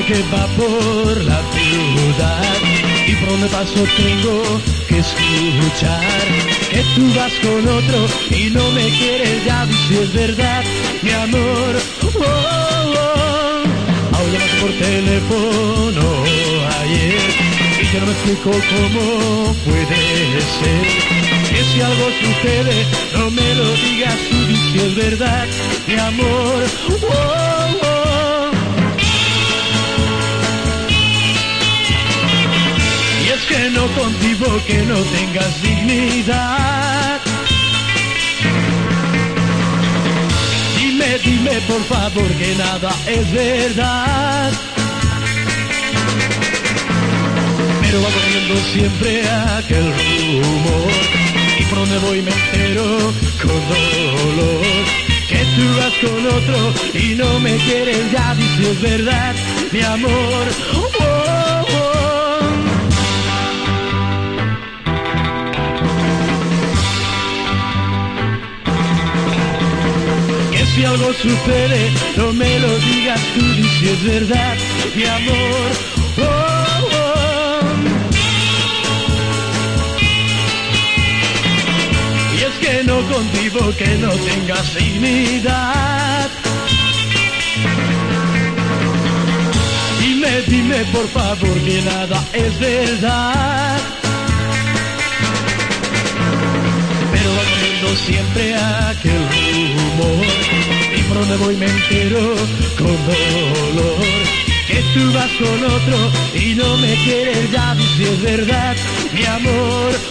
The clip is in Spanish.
que va por la ciudad y por donde paso tengo que escuchar que tú vas con otro y no me quieres ya si es verdad mi amor oh, oh. hablamos por teléfono ayer y yo no me explico cómo puede ser que si algo sucede no me lo digas tú si es verdad mi amor oh, oh. Que no contigo que no tengas dignidad. Dime, dime por favor que nada es verdad. Pero va corriendo siempre aquel rumor. Y por donde voy me entero con dolor. Que tú vas con otro y no me quieres ya, dices verdad, mi amor. Oh. Si algo sucede, no me lo digas tú, di si es verdad, mi amor. Oh. Y es que no contigo que no tengas dignidad. Dime, dime por favor que nada es verdad. Pero siempre aquel rumor y donde voy me entero con dolor que tú vas con otro y no me quieres ya si es verdad mi amor